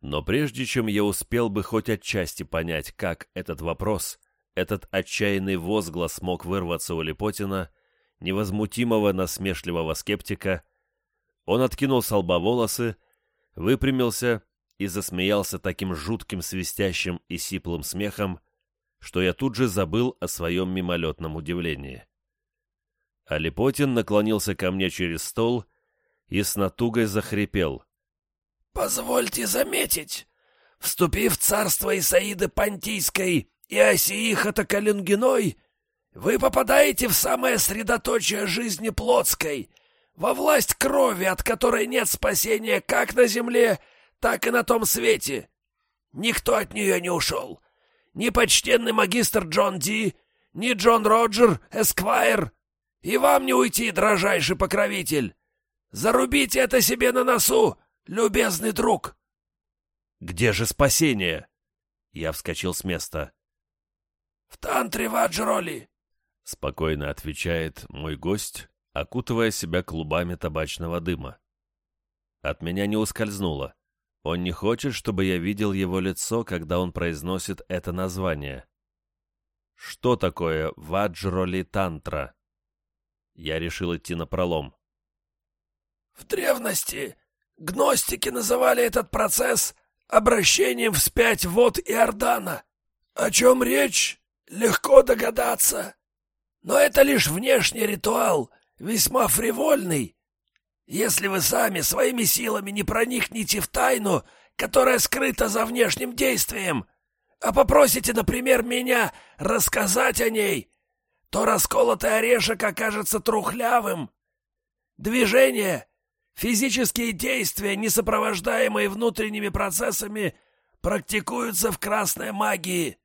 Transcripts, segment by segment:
Но прежде чем я успел бы хоть отчасти понять, как этот вопрос, этот отчаянный возглас мог вырваться у Липотина, невозмутимого насмешливого скептика, он откинул с лба волосы, выпрямился и засмеялся таким жутким свистящим и сиплым смехом, что я тут же забыл о своем мимолетном удивлении. А Липотин наклонился ко мне через стол и с натугой захрипел. «Позвольте заметить, вступив в царство Исаиды Понтийской и Осиихота Калингиной, вы попадаете в самое средоточие жизни плотской, во власть крови, от которой нет спасения как на земле, так и на том свете. Никто от нее не ушел. Ни почтенный магистр Джон Ди, ни Джон Роджер, Эсквайр. И вам не уйти, дрожайший покровитель. Зарубите это себе на носу, любезный друг. «Где же спасение?» Я вскочил с места. «В тантре Ваджроли», — спокойно отвечает мой гость, окутывая себя клубами табачного дыма. От меня не ускользнуло. Он не хочет, чтобы я видел его лицо, когда он произносит это название. Что такое Ваджроли Тантра? Я решил идти на пролом. В древности гностики называли этот процесс обращением вспять вод Иордана. О чем речь, легко догадаться. Но это лишь внешний ритуал, весьма фривольный. Если вы сами своими силами не проникнете в тайну, которая скрыта за внешним действием, а попросите, например, меня рассказать о ней, то расколотый орешек окажется трухлявым. Движение, физические действия, не сопровождаемые внутренними процессами, практикуются в красной магии.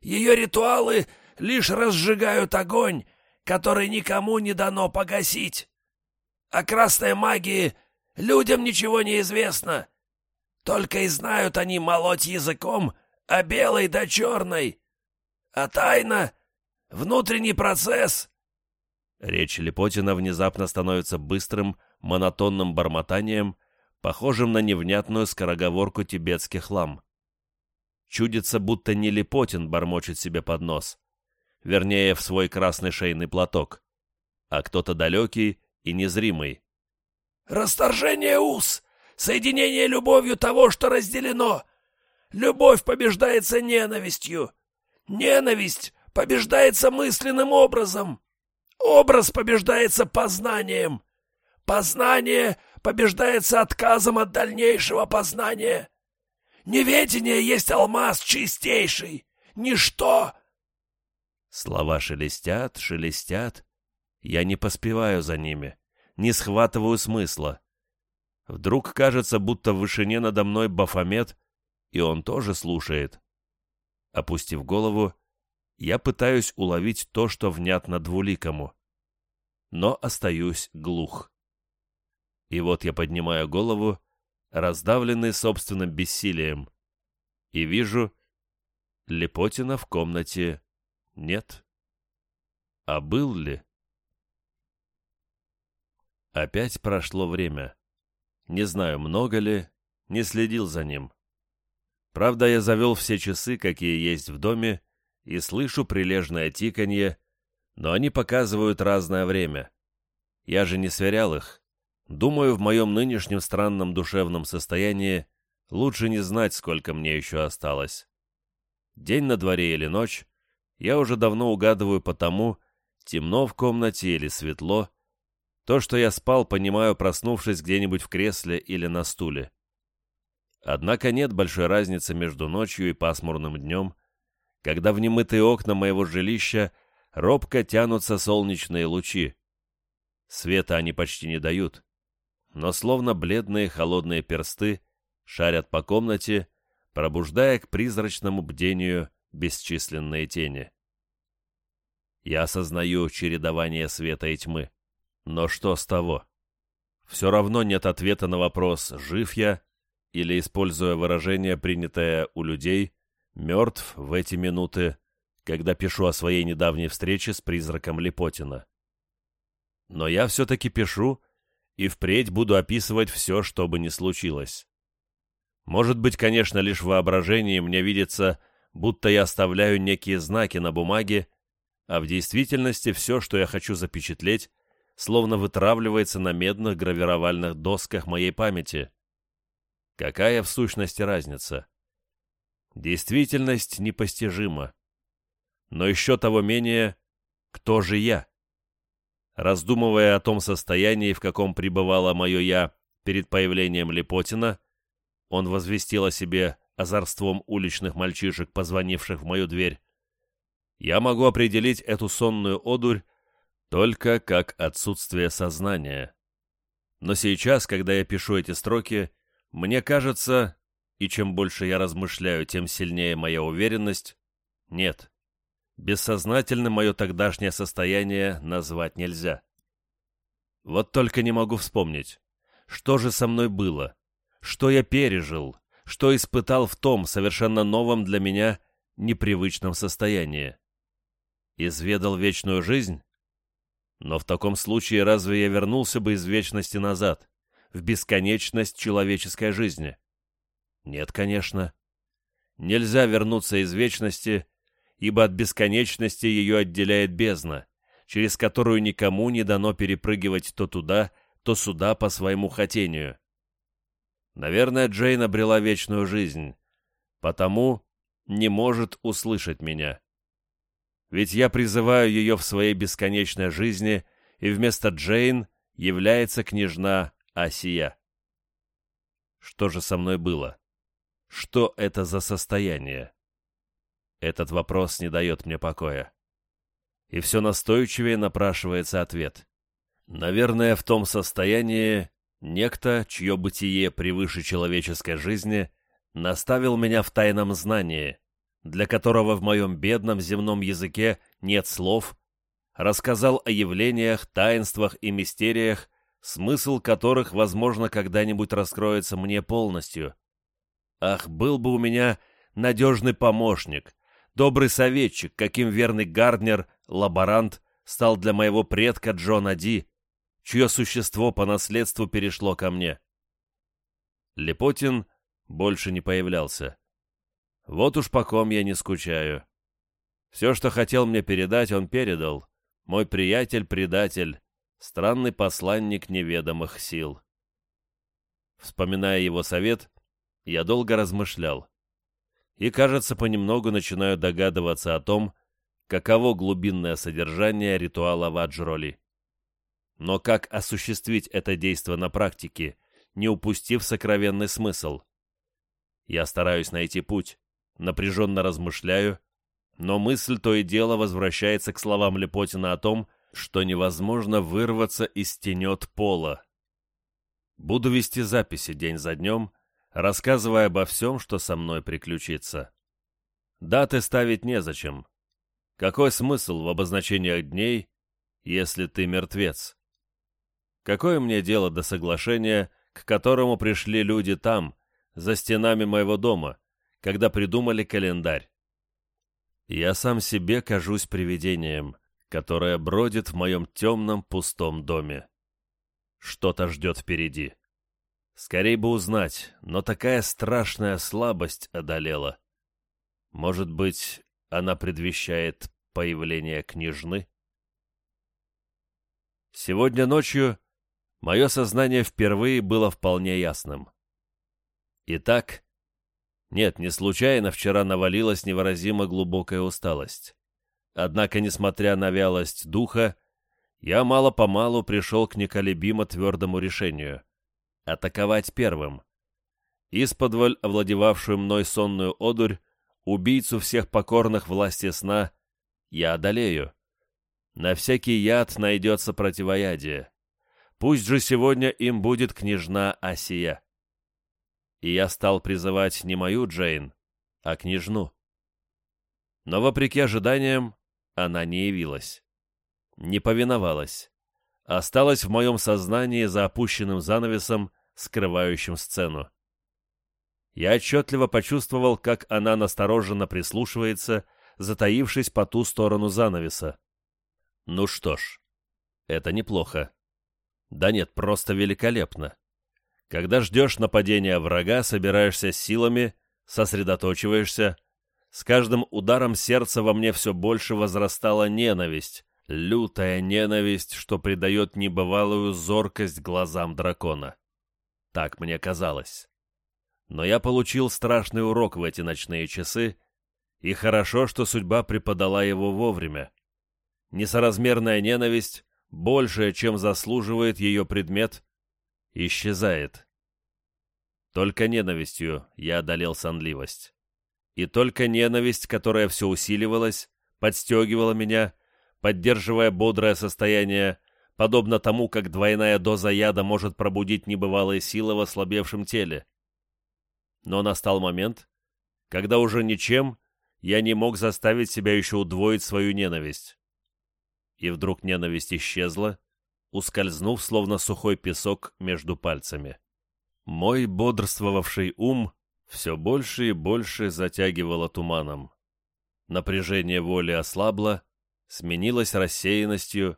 Ее ритуалы лишь разжигают огонь, который никому не дано погасить. О красной магии людям ничего не известно. Только и знают они молоть языком о белой да черной. А тайна — внутренний процесс. Речь Лепотина внезапно становится быстрым, монотонным бормотанием, похожим на невнятную скороговорку тибетских лам. Чудится, будто не Лепотин бормочет себе под нос, вернее, в свой красный шейный платок, а кто-то далекий и незримый. «Расторжение уз! Соединение любовью того, что разделено! Любовь побеждается ненавистью! Ненависть побеждается мысленным образом! Образ побеждается познанием! Познание побеждается отказом от дальнейшего познания! Неведение есть алмаз чистейший! Ничто!» Слова шелестят, шелестят, я не поспеваю за ними, не схватываю смысла. Вдруг кажется, будто в вышине надо мной Бафомет, и он тоже слушает. Опустив голову, я пытаюсь уловить то, что внятно двуликому. Но остаюсь глух. И вот я поднимаю голову, раздавленный собственным бессилием, и вижу, Лепотина в комнате нет. А был ли? Опять прошло время. Не знаю, много ли, не следил за ним. Правда, я завел все часы, какие есть в доме, и слышу прилежное тиканье, но они показывают разное время. Я же не сверял их. Думаю, в моем нынешнем странном душевном состоянии лучше не знать, сколько мне еще осталось. День на дворе или ночь, я уже давно угадываю по тому, темно в комнате или светло, то, что я спал, понимаю, проснувшись где-нибудь в кресле или на стуле. Однако нет большой разницы между ночью и пасмурным днем, когда в немытые окна моего жилища робко тянутся солнечные лучи. Света они почти не дают, но словно бледные холодные персты шарят по комнате, пробуждая к призрачному бдению бесчисленные тени. Я осознаю чередование света и тьмы. Но что с того? Все равно нет ответа на вопрос, жив я, или, используя выражение, принятое у людей, мертв в эти минуты, когда пишу о своей недавней встрече с призраком Липотина. Но я все-таки пишу и впредь буду описывать все, что бы ни случилось. Может быть, конечно, лишь в воображении мне видится, будто я оставляю некие знаки на бумаге, а в действительности все, что я хочу запечатлеть, словно вытравливается на медных гравировальных досках моей памяти. Какая в сущности разница? Действительность непостижима. Но еще того менее, кто же я? Раздумывая о том состоянии, в каком пребывало мое «я» перед появлением Лепотина, он возвестил о себе озорством уличных мальчишек, позвонивших в мою дверь. Я могу определить эту сонную одурь только как отсутствие сознания. Но сейчас, когда я пишу эти строки, мне кажется, и чем больше я размышляю, тем сильнее моя уверенность, нет, бессознательным мое тогдашнее состояние назвать нельзя. Вот только не могу вспомнить, что же со мной было, что я пережил, что испытал в том совершенно новом для меня непривычном состоянии. Изведал вечную жизнь? Но в таком случае разве я вернулся бы из вечности назад, в бесконечность человеческой жизни? Нет, конечно. Нельзя вернуться из вечности, ибо от бесконечности ее отделяет бездна, через которую никому не дано перепрыгивать то туда, то сюда по своему хотению. Наверное, Джейн обрела вечную жизнь, потому не может услышать меня. Ведь я призываю ее в своей бесконечной жизни, и вместо Джейн является княжна Асия. Что же со мной было? Что это за состояние? Этот вопрос не дает мне покоя. И все настойчивее напрашивается ответ. Наверное, в том состоянии некто, чье бытие превыше человеческой жизни, наставил меня в тайном знании, для которого в моем бедном земном языке нет слов, рассказал о явлениях, таинствах и мистериях, смысл которых, возможно, когда-нибудь раскроется мне полностью. Ах, был бы у меня надежный помощник, добрый советчик, каким верный Гарднер, лаборант, стал для моего предка Джона Ди, чье существо по наследству перешло ко мне. Лепотин больше не появлялся. Вот уж по ком я не скучаю. Все, что хотел мне передать, он передал. Мой приятель-предатель, странный посланник неведомых сил. Вспоминая его совет, я долго размышлял. И, кажется, понемногу начинаю догадываться о том, каково глубинное содержание ритуала Ваджроли. Но как осуществить это действо на практике, не упустив сокровенный смысл? Я стараюсь найти путь, напряженно размышляю, но мысль то и дело возвращается к словам Лепотина о том, что невозможно вырваться из тенет пола. Буду вести записи день за днем, рассказывая обо всем, что со мной приключится. Даты ставить незачем. Какой смысл в обозначениях дней, если ты мертвец? Какое мне дело до соглашения, к которому пришли люди там, за стенами моего дома, когда придумали календарь. Я сам себе кажусь привидением, которое бродит в моем темном пустом доме. Что-то ждет впереди. Скорей бы узнать, но такая страшная слабость одолела. Может быть, она предвещает появление княжны? Сегодня ночью мое сознание впервые было вполне ясным. Итак, нет, не случайно вчера навалилась невыразимо глубокая усталость. Однако, несмотря на вялость духа, я мало-помалу пришел к неколебимо твердому решению — атаковать первым. Исподволь овладевавшую мной сонную одурь, убийцу всех покорных власти сна, я одолею. На всякий яд найдется противоядие. Пусть же сегодня им будет княжна Асия и я стал призывать не мою Джейн, а княжну. Но, вопреки ожиданиям, она не явилась. Не повиновалась. Осталась в моем сознании за опущенным занавесом, скрывающим сцену. Я отчетливо почувствовал, как она настороженно прислушивается, затаившись по ту сторону занавеса. Ну что ж, это неплохо. Да нет, просто великолепно. Когда ждешь нападения врага, собираешься силами, сосредоточиваешься. С каждым ударом сердца во мне все больше возрастала ненависть, лютая ненависть, что придает небывалую зоркость глазам дракона. Так мне казалось. Но я получил страшный урок в эти ночные часы, и хорошо, что судьба преподала его вовремя. Несоразмерная ненависть, большая, чем заслуживает ее предмет, исчезает. Только ненавистью я одолел сонливость. И только ненависть, которая все усиливалась, подстегивала меня, поддерживая бодрое состояние, подобно тому, как двойная доза яда может пробудить небывалые силы в ослабевшем теле. Но настал момент, когда уже ничем я не мог заставить себя еще удвоить свою ненависть. И вдруг ненависть исчезла, ускользнув, словно сухой песок между пальцами. Мой бодрствовавший ум все больше и больше затягивало туманом. Напряжение воли ослабло, сменилось рассеянностью,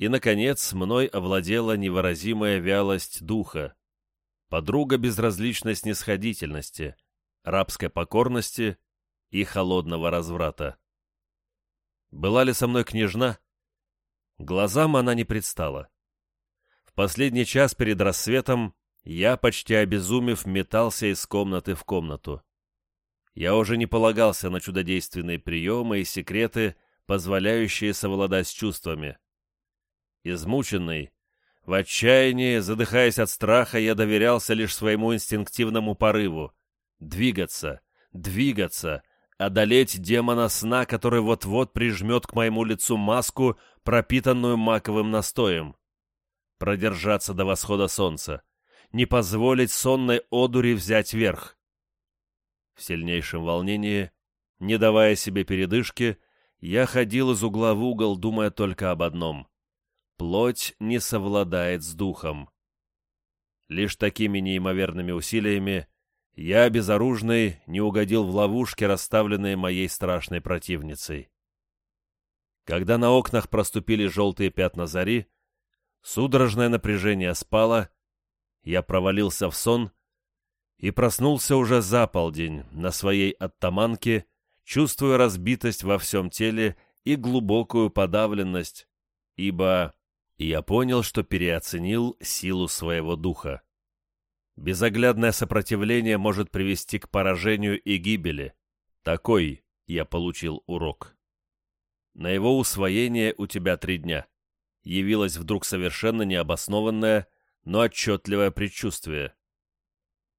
и, наконец, мной овладела невыразимая вялость духа, подруга безразличной снисходительности, рабской покорности и холодного разврата. Была ли со мной княжна? Глазам она не предстала. В последний час перед рассветом я, почти обезумев, метался из комнаты в комнату. Я уже не полагался на чудодейственные приемы и секреты, позволяющие совладать с чувствами. Измученный, в отчаянии, задыхаясь от страха, я доверялся лишь своему инстинктивному порыву — двигаться, двигаться, одолеть демона сна, который вот-вот прижмет к моему лицу маску, пропитанную маковым настоем. Продержаться до восхода солнца. Не позволить сонной одури взять верх. В сильнейшем волнении, не давая себе передышки, я ходил из угла в угол, думая только об одном. Плоть не совладает с духом. Лишь такими неимоверными усилиями я, безоружный, не угодил в ловушки, расставленные моей страшной противницей. Когда на окнах проступили желтые пятна зари, судорожное напряжение спало, я провалился в сон и проснулся уже за полдень на своей оттаманке, чувствуя разбитость во всем теле и глубокую подавленность, ибо я понял, что переоценил силу своего духа. Безоглядное сопротивление может привести к поражению и гибели. Такой я получил урок. На его усвоение у тебя три дня. Явилось вдруг совершенно необоснованное, но отчетливое предчувствие.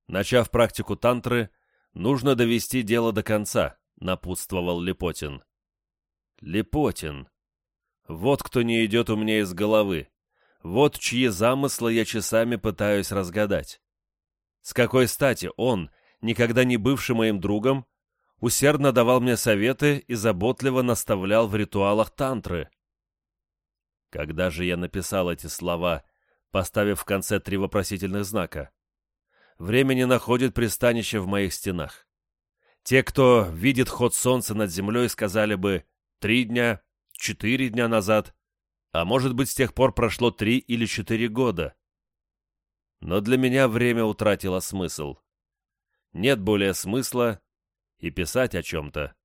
Начав практику тантры, нужно довести дело до конца, напутствовал Лепотин. Лепотин. Вот кто не идет у меня из головы. Вот чьи замыслы я часами пытаюсь разгадать. С какой стати он, никогда не бывший моим другом, усердно давал мне советы и заботливо наставлял в ритуалах тантры. Когда же я написал эти слова, поставив в конце три вопросительных знака? Время не находит пристанище в моих стенах. Те, кто видит ход солнца над землей, сказали бы «три дня», «четыре дня назад», а может быть, с тех пор прошло три или четыре года. Но для меня время утратило смысл. Нет более смысла и писать о чем-то.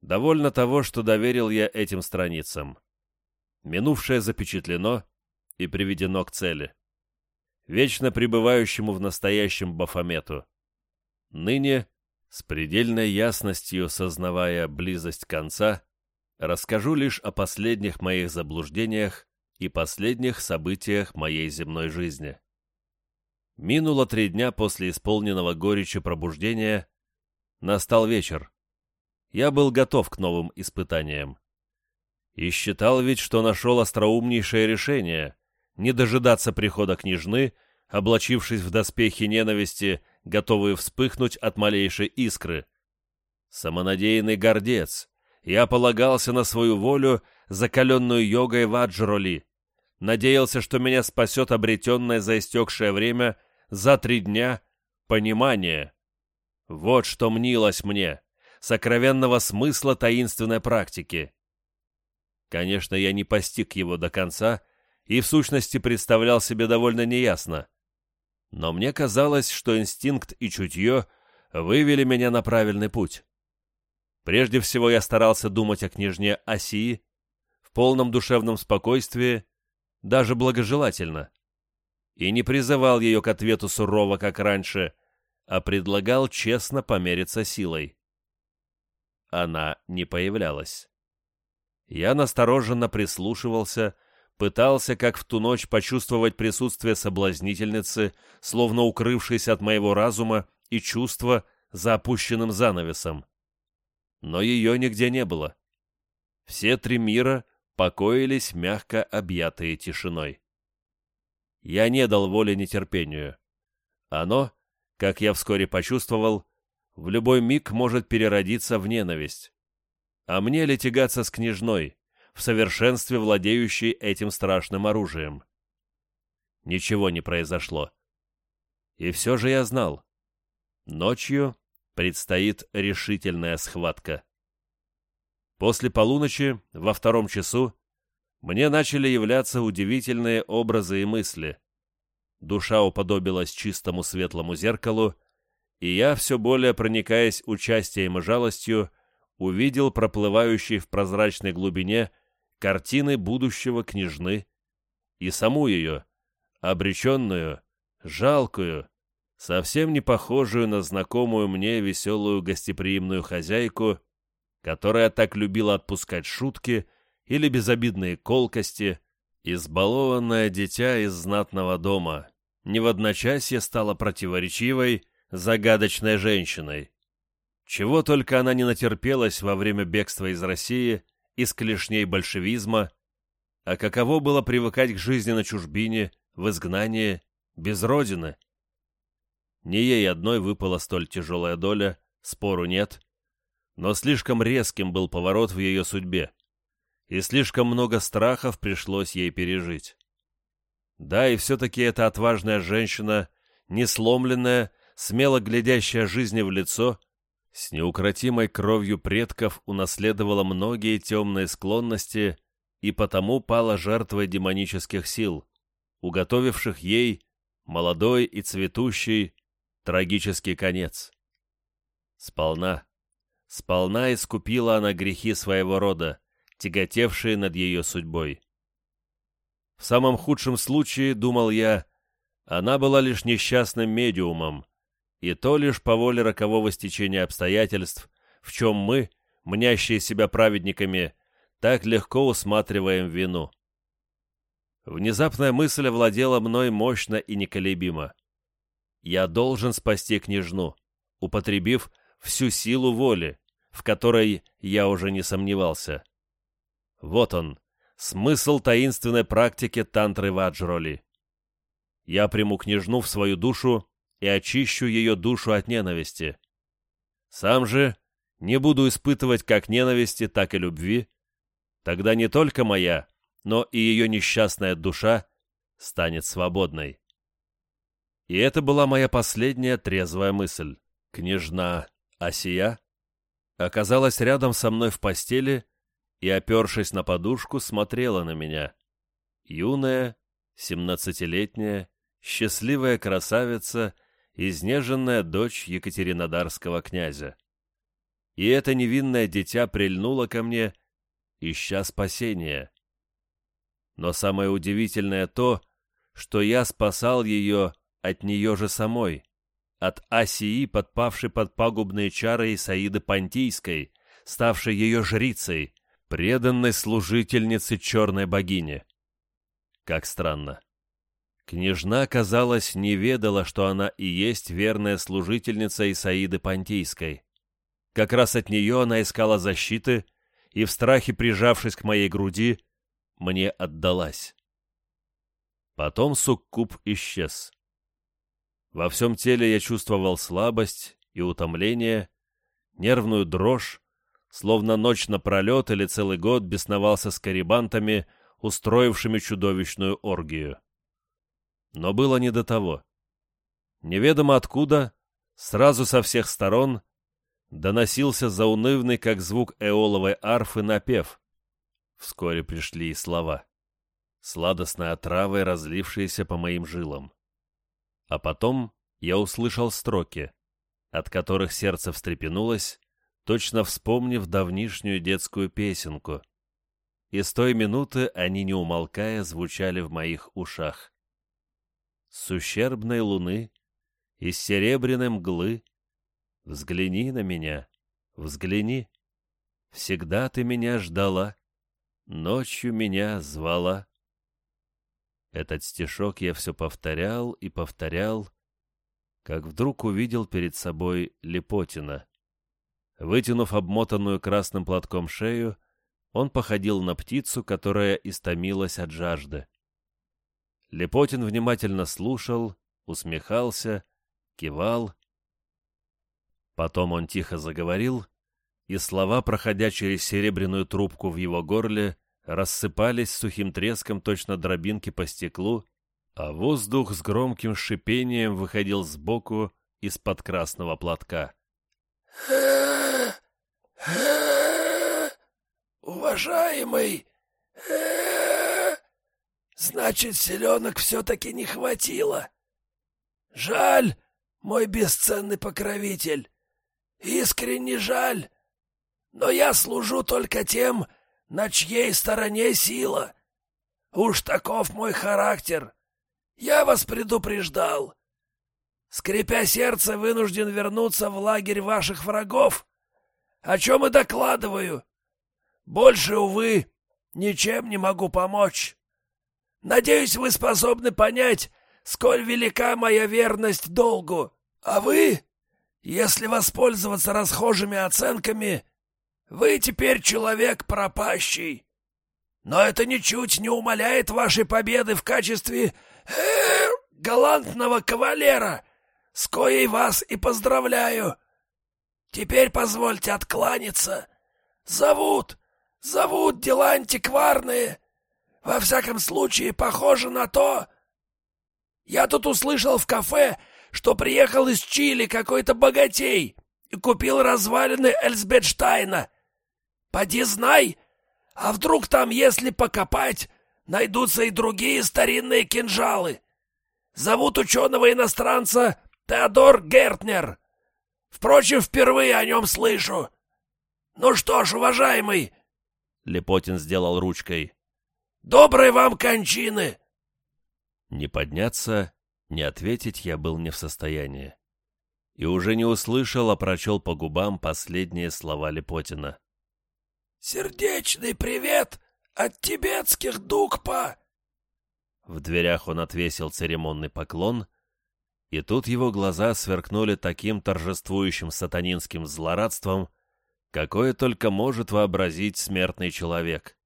Довольно того, что доверил я этим страницам. Минувшее запечатлено и приведено к цели. Вечно пребывающему в настоящем Бафомету. Ныне, с предельной ясностью сознавая близость конца, расскажу лишь о последних моих заблуждениях и последних событиях моей земной жизни. Минуло три дня после исполненного горечи пробуждения, Настал вечер. Я был готов к новым испытаниям. И считал ведь, что нашел остроумнейшее решение — не дожидаться прихода княжны, облачившись в доспехи ненависти, готовые вспыхнуть от малейшей искры. Самонадеянный гордец, я полагался на свою волю, закаленную йогой Ваджроли, надеялся, что меня спасет обретенное за истекшее время за три дня понимание — вот что мнилось мне, сокровенного смысла таинственной практики. Конечно, я не постиг его до конца и в сущности представлял себе довольно неясно. Но мне казалось, что инстинкт и чутье вывели меня на правильный путь. Прежде всего я старался думать о княжне Осии в полном душевном спокойствии, даже благожелательно, и не призывал ее к ответу сурово, как раньше, а предлагал честно помериться силой. Она не появлялась. Я настороженно прислушивался, пытался, как в ту ночь, почувствовать присутствие соблазнительницы, словно укрывшейся от моего разума и чувства за опущенным занавесом. Но ее нигде не было. Все три мира покоились, мягко объятые тишиной. Я не дал воли нетерпению. Оно, как я вскоре почувствовал, в любой миг может переродиться в ненависть. А мне ли тягаться с княжной, в совершенстве владеющей этим страшным оружием? Ничего не произошло. И все же я знал. Ночью предстоит решительная схватка. После полуночи, во втором часу, мне начали являться удивительные образы и мысли. Душа уподобилась чистому светлому зеркалу, и я, все более проникаясь участием и жалостью, увидел проплывающие в прозрачной глубине картины будущего княжны и саму ее, обреченную, жалкую, совсем не похожую на знакомую мне веселую гостеприимную хозяйку, которая так любила отпускать шутки или безобидные колкости, избалованное дитя из знатного дома, не в одночасье стала противоречивой, загадочной женщиной. Чего только она не натерпелась во время бегства из России, из клешней большевизма, а каково было привыкать к жизни на чужбине, в изгнании, без родины. Не ей одной выпала столь тяжелая доля, спору нет, но слишком резким был поворот в ее судьбе, и слишком много страхов пришлось ей пережить. Да, и все-таки эта отважная женщина, не сломленная, смело глядящая жизни в лицо, с неукротимой кровью предков унаследовала многие темные склонности и потому пала жертвой демонических сил, уготовивших ей молодой и цветущий трагический конец. Сполна, сполна искупила она грехи своего рода, тяготевшие над ее судьбой. В самом худшем случае, думал я, она была лишь несчастным медиумом, и то лишь по воле рокового стечения обстоятельств, в чем мы, мнящие себя праведниками, так легко усматриваем вину. Внезапная мысль овладела мной мощно и неколебимо. Я должен спасти княжну, употребив всю силу воли, в которой я уже не сомневался. Вот он, смысл таинственной практики тантры Ваджроли. Я приму княжну в свою душу и очищу ее душу от ненависти. Сам же не буду испытывать как ненависти, так и любви. Тогда не только моя, но и ее несчастная душа станет свободной. И это была моя последняя трезвая мысль. Княжна Асия оказалась рядом со мной в постели и, опершись на подушку, смотрела на меня. Юная, семнадцатилетняя, счастливая красавица — изнеженная дочь Екатеринодарского князя. И это невинное дитя прильнуло ко мне, ища спасения. Но самое удивительное то, что я спасал ее от нее же самой, от Асии, подпавшей под пагубные чары Исаиды Понтийской, ставшей ее жрицей, преданной служительнице черной богини. Как странно. Княжна, казалось, не ведала, что она и есть верная служительница Исаиды Понтийской. Как раз от нее она искала защиты и, в страхе прижавшись к моей груди, мне отдалась. Потом суккуб исчез. Во всем теле я чувствовал слабость и утомление, нервную дрожь, словно ночь напролет или целый год бесновался с карибантами, устроившими чудовищную оргию. Но было не до того. Неведомо откуда, сразу со всех сторон, доносился заунывный, как звук эоловой арфы, напев. Вскоре пришли и слова, сладостной отравой, разлившиеся по моим жилам. А потом я услышал строки, от которых сердце встрепенулось, точно вспомнив давнишнюю детскую песенку. И с той минуты они, не умолкая, звучали в моих ушах. С ущербной луны, из серебряной мглы, Взгляни на меня, взгляни, Всегда ты меня ждала, Ночью меня звала. Этот стишок я все повторял и повторял, как вдруг увидел перед собой Лепотина. Вытянув обмотанную красным платком шею, он походил на птицу, которая истомилась от жажды. Лепотин внимательно слушал, усмехался, кивал. Потом он тихо заговорил, и слова, проходя через серебряную трубку в его горле, рассыпались сухим треском точно дробинки по стеклу, а воздух с громким шипением выходил сбоку из-под красного платка. Уважаемый, значит, селенок все-таки не хватило. Жаль, мой бесценный покровитель, искренне жаль, но я служу только тем, на чьей стороне сила. Уж таков мой характер. Я вас предупреждал. Скрипя сердце, вынужден вернуться в лагерь ваших врагов, о чем и докладываю. Больше, увы, ничем не могу помочь. Надеюсь, вы способны понять, сколь велика моя верность долгу. А вы, если воспользоваться расхожими оценками, вы теперь человек пропащий. Но это ничуть не умаляет вашей победы в качестве э, галантного кавалера, с коей вас и поздравляю. Теперь позвольте откланяться. Зовут, зовут дела антикварные. Во всяком случае, похоже на то. Я тут услышал в кафе, что приехал из Чили какой-то богатей и купил развалины Эльсбетштайна. Поди знай, а вдруг там, если покопать, найдутся и другие старинные кинжалы. Зовут ученого-иностранца Теодор Гертнер. Впрочем, впервые о нем слышу. Ну что ж, уважаемый, Лепотин сделал ручкой. Доброй вам кончины. Не подняться, не ответить я был не в состоянии. И уже не услышал, а прочел по губам последние слова Лепотина. «Сердечный привет от тибетских Дукпа!» В дверях он отвесил церемонный поклон, и тут его глаза сверкнули таким торжествующим сатанинским злорадством, какое только может вообразить смертный человек.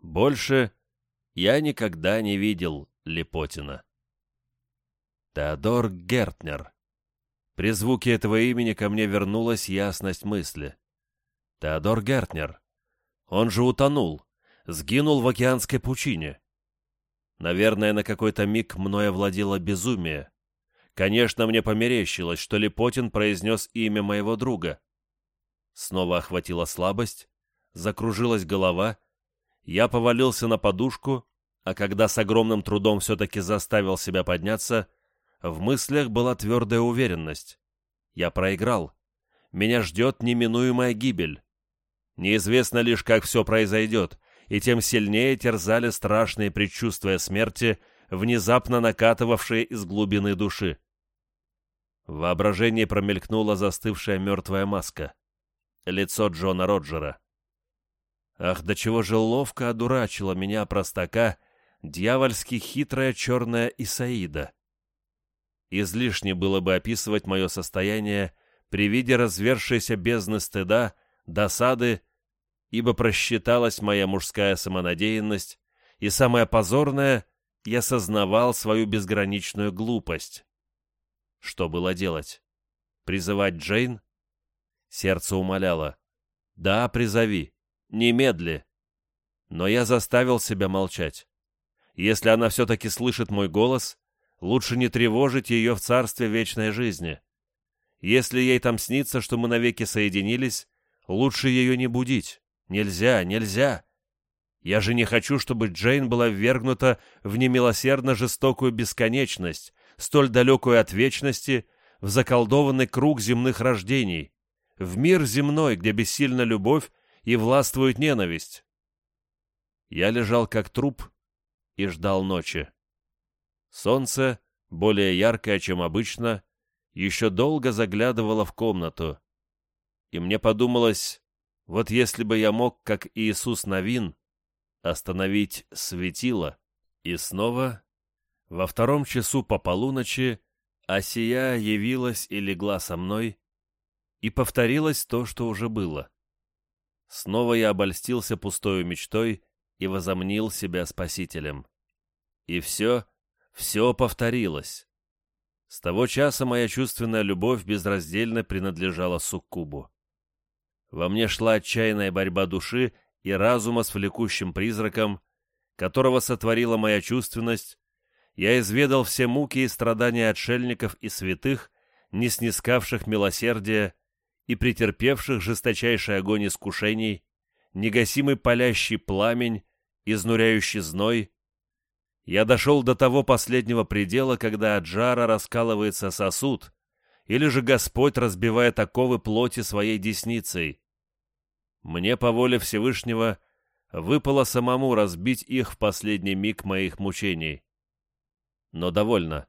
Больше я никогда не видел Лепотина. Теодор Гертнер. При звуке этого имени ко мне вернулась ясность мысли. Теодор Гертнер. Он же утонул, сгинул в океанской пучине. Наверное, на какой-то миг мной овладело безумие. Конечно, мне померещилось, что Лепотин произнес имя моего друга. Снова охватила слабость, закружилась голова, я повалился на подушку, а когда с огромным трудом все-таки заставил себя подняться, в мыслях была твердая уверенность. Я проиграл. Меня ждет неминуемая гибель. Неизвестно лишь, как все произойдет, и тем сильнее терзали страшные предчувствия смерти, внезапно накатывавшие из глубины души. В воображении промелькнула застывшая мертвая маска. Лицо Джона Роджера. Ах, до чего же ловко одурачила меня простака дьявольски хитрая черная Исаида. Излишне было бы описывать мое состояние при виде развершейся бездны стыда, досады ибо просчиталась моя мужская самонадеянность, и самое позорное, я сознавал свою безграничную глупость. Что было делать? Призывать Джейн? Сердце умоляло. Да, призови. Немедли. Но я заставил себя молчать. Если она все-таки слышит мой голос, лучше не тревожить ее в царстве вечной жизни. Если ей там снится, что мы навеки соединились, лучше ее не будить. Нельзя, нельзя. Я же не хочу, чтобы Джейн была ввергнута в немилосердно жестокую бесконечность, столь далекую от вечности, в заколдованный круг земных рождений, в мир земной, где бессильна любовь и властвует ненависть. Я лежал как труп и ждал ночи. Солнце, более яркое, чем обычно, еще долго заглядывало в комнату, и мне подумалось, вот если бы я мог, как Иисус Новин, остановить светило, и снова, во втором часу по полуночи, Осия явилась и легла со мной, и повторилось то, что уже было. Снова я обольстился пустою мечтой и возомнил себя спасителем. И все, все повторилось. С того часа моя чувственная любовь безраздельно принадлежала суккубу. Во мне шла отчаянная борьба души и разума с влекущим призраком, которого сотворила моя чувственность, я изведал все муки и страдания отшельников и святых, не снискавших милосердия и претерпевших жесточайший огонь искушений, негасимый палящий пламень, изнуряющий зной. Я дошел до того последнего предела, когда от жара раскалывается сосуд, или же Господь разбивает оковы плоти своей десницей. Мне по воле Всевышнего выпало самому разбить их в последний миг моих мучений. Но довольно.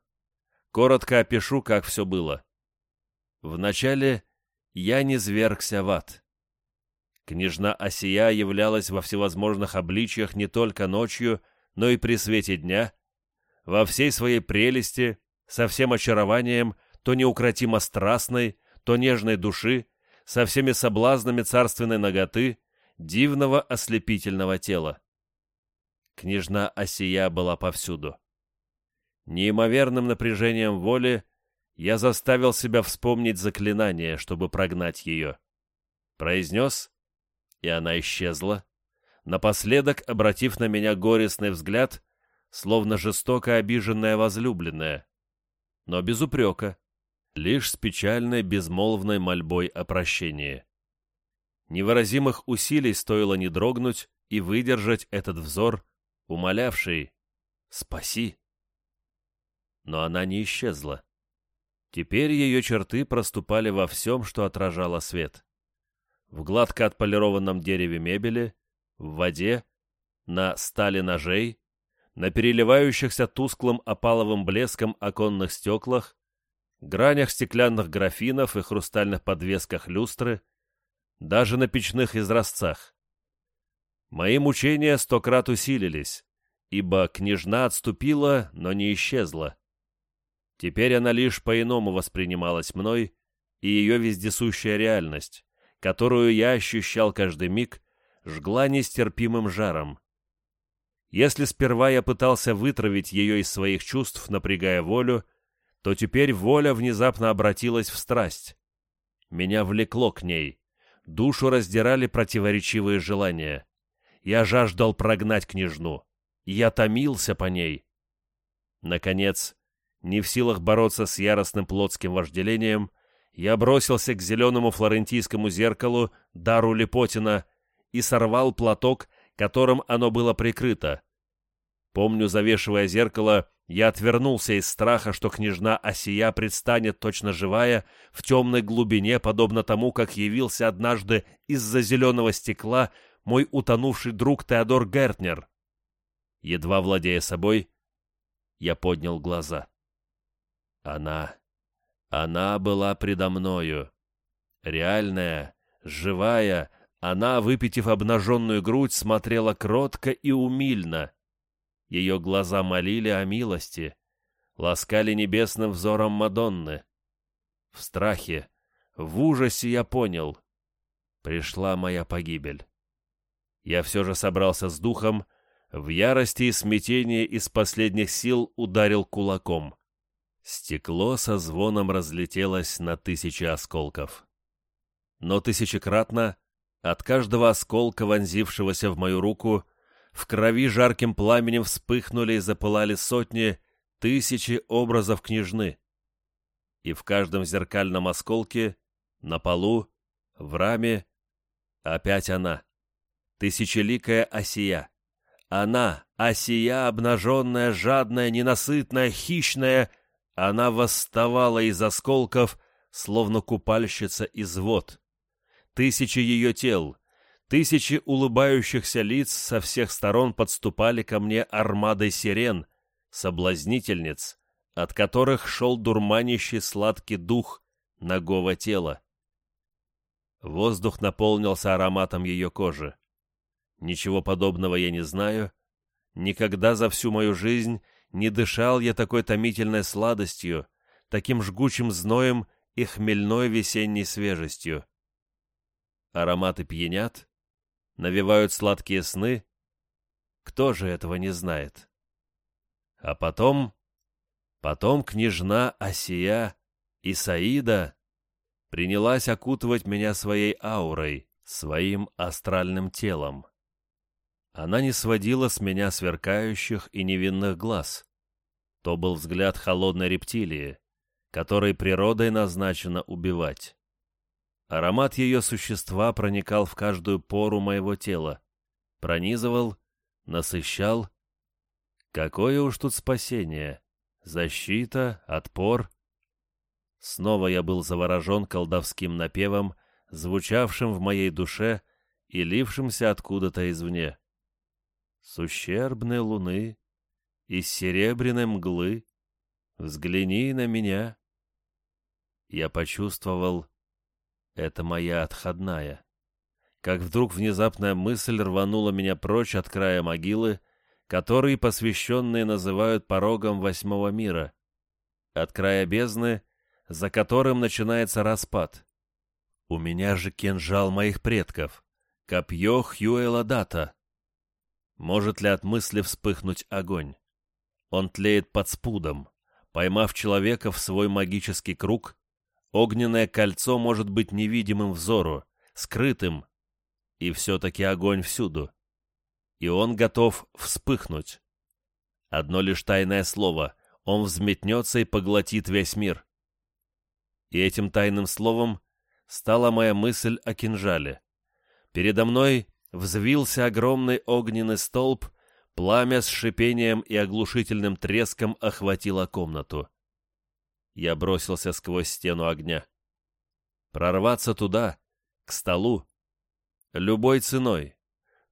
Коротко опишу, как все было. Вначале я не звергся в ад. Княжна Осия являлась во всевозможных обличьях не только ночью, но и при свете дня, во всей своей прелести, со всем очарованием — то неукротимо страстной, то нежной души, со всеми соблазнами царственной ноготы, дивного ослепительного тела. Княжна Осия была повсюду. Неимоверным напряжением воли я заставил себя вспомнить заклинание, чтобы прогнать ее. Произнес, и она исчезла, напоследок обратив на меня горестный взгляд, словно жестоко обиженная возлюбленная, но без упрека, лишь с печальной безмолвной мольбой о прощении. Невыразимых усилий стоило не дрогнуть и выдержать этот взор, умолявший «Спаси!». Но она не исчезла. Теперь ее черты проступали во всем, что отражало свет. В гладко отполированном дереве мебели, в воде, на стали ножей, на переливающихся тусклым опаловым блеском оконных стеклах, гранях стеклянных графинов и хрустальных подвесках люстры, даже на печных изразцах. Мои мучения сто крат усилились, ибо княжна отступила, но не исчезла. Теперь она лишь по-иному воспринималась мной, и ее вездесущая реальность, которую я ощущал каждый миг, жгла нестерпимым жаром. Если сперва я пытался вытравить ее из своих чувств, напрягая волю, то теперь воля внезапно обратилась в страсть. Меня влекло к ней. Душу раздирали противоречивые желания. Я жаждал прогнать княжну. Я томился по ней. Наконец, не в силах бороться с яростным плотским вожделением, я бросился к зеленому флорентийскому зеркалу Дару Лепотина и сорвал платок, которым оно было прикрыто. Помню, завешивая зеркало, я отвернулся из страха, что княжна Осия предстанет точно живая в темной глубине, подобно тому, как явился однажды из-за зеленого стекла мой утонувший друг Теодор Гертнер. Едва владея собой, я поднял глаза. Она, она была предо мною. Реальная, живая, она, выпитив обнаженную грудь, смотрела кротко и умильно — ее глаза молили о милости, ласкали небесным взором Мадонны. В страхе, в ужасе я понял. Пришла моя погибель. Я все же собрался с духом, в ярости и смятении из последних сил ударил кулаком. Стекло со звоном разлетелось на тысячи осколков. Но тысячекратно, от каждого осколка, вонзившегося в мою руку, в крови жарким пламенем вспыхнули и запылали сотни, тысячи образов княжны. И в каждом зеркальном осколке, на полу, в раме, опять она, тысячеликая осия. Она, осия, обнаженная, жадная, ненасытная, хищная, Она восставала из осколков, словно купальщица из вод. Тысячи ее тел, тысячи улыбающихся лиц со всех сторон подступали ко мне армадой сирен, соблазнительниц, от которых шел дурманящий сладкий дух нагого тела. Воздух наполнился ароматом ее кожи. Ничего подобного я не знаю. Никогда за всю мою жизнь не дышал я такой томительной сладостью, таким жгучим зноем и хмельной весенней свежестью. Ароматы пьянят, навевают сладкие сны. Кто же этого не знает? А потом... Потом княжна Асия и принялась окутывать меня своей аурой, своим астральным телом. Она не сводила с меня сверкающих и невинных глаз. То был взгляд холодной рептилии, которой природой назначено убивать. Аромат ее существа проникал в каждую пору моего тела, пронизывал, насыщал. Какое уж тут спасение! Защита, отпор — Снова я был заворожен колдовским напевом, звучавшим в моей душе и лившимся откуда-то извне. С ущербной луны, из серебряной мглы, взгляни на меня. Я почувствовал, это моя отходная. Как вдруг внезапная мысль рванула меня прочь от края могилы, который посвященные называют порогом восьмого мира, от края бездны — за которым начинается распад. У меня же кинжал моих предков, копье Хьюэла Дата. Может ли от мысли вспыхнуть огонь? Он тлеет под спудом. Поймав человека в свой магический круг, огненное кольцо может быть невидимым взору, скрытым, и все-таки огонь всюду. И он готов вспыхнуть. Одно лишь тайное слово, он взметнется и поглотит весь мир. И этим тайным словом стала моя мысль о кинжале. Передо мной взвился огромный огненный столб, пламя с шипением и оглушительным треском охватило комнату. Я бросился сквозь стену огня. Прорваться туда, к столу, любой ценой,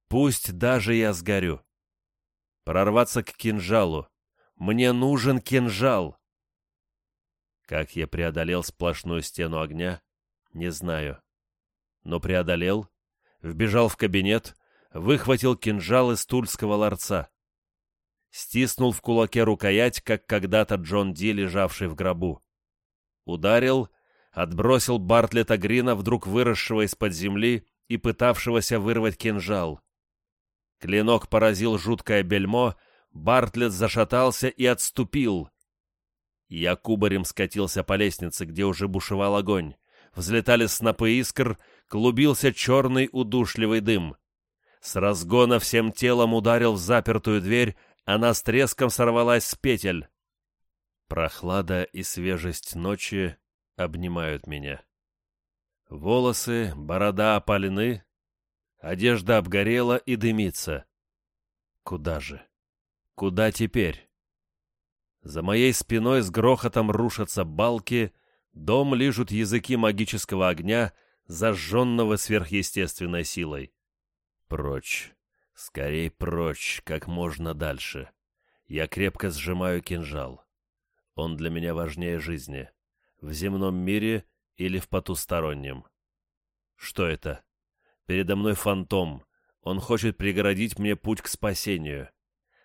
пусть даже я сгорю. Прорваться к кинжалу. Мне нужен кинжал. Как я преодолел сплошную стену огня, не знаю. Но преодолел, вбежал в кабинет, выхватил кинжал из тульского ларца. Стиснул в кулаке рукоять, как когда-то Джон Ди, лежавший в гробу. Ударил, отбросил Бартлета Грина, вдруг выросшего из-под земли и пытавшегося вырвать кинжал. Клинок поразил жуткое бельмо, Бартлет зашатался и отступил. Я кубарем скатился по лестнице, где уже бушевал огонь. Взлетали снопы искр, клубился черный удушливый дым. С разгона всем телом ударил в запертую дверь, она с треском сорвалась с петель. Прохлада и свежесть ночи обнимают меня. Волосы, борода опалены, одежда обгорела и дымится. Куда же? Куда теперь? За моей спиной с грохотом рушатся балки, дом лижут языки магического огня, зажженного сверхъестественной силой. Прочь, скорей прочь, как можно дальше. Я крепко сжимаю кинжал. Он для меня важнее жизни. В земном мире или в потустороннем. Что это? Передо мной фантом. Он хочет преградить мне путь к спасению.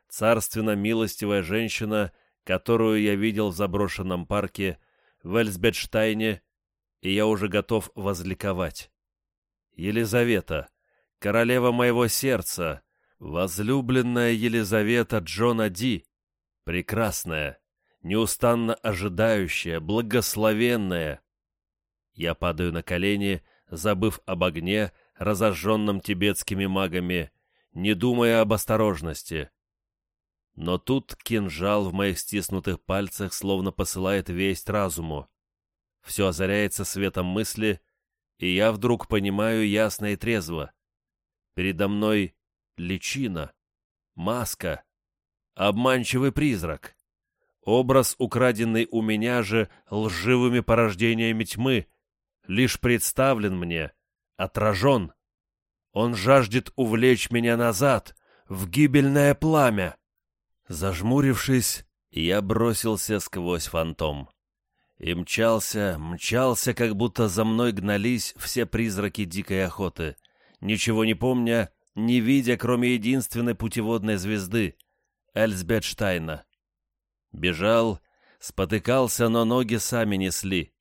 Царственно милостивая женщина — которую я видел в заброшенном парке в Эльсбетштайне, и я уже готов возликовать. Елизавета, королева моего сердца, возлюбленная Елизавета Джона Ди, прекрасная, неустанно ожидающая, благословенная. Я падаю на колени, забыв об огне, разожженном тибетскими магами, не думая об осторожности. Но тут кинжал в моих стиснутых пальцах словно посылает весть разуму. Все озаряется светом мысли, и я вдруг понимаю ясно и трезво. Передо мной личина, маска, обманчивый призрак. Образ, украденный у меня же лживыми порождениями тьмы, лишь представлен мне, отражен. Он жаждет увлечь меня назад, в гибельное пламя. Зажмурившись, я бросился сквозь фантом. И мчался, мчался, как будто за мной гнались все призраки дикой охоты, ничего не помня, не видя, кроме единственной путеводной звезды — Эльсбетштайна. Бежал, спотыкался, но ноги сами несли.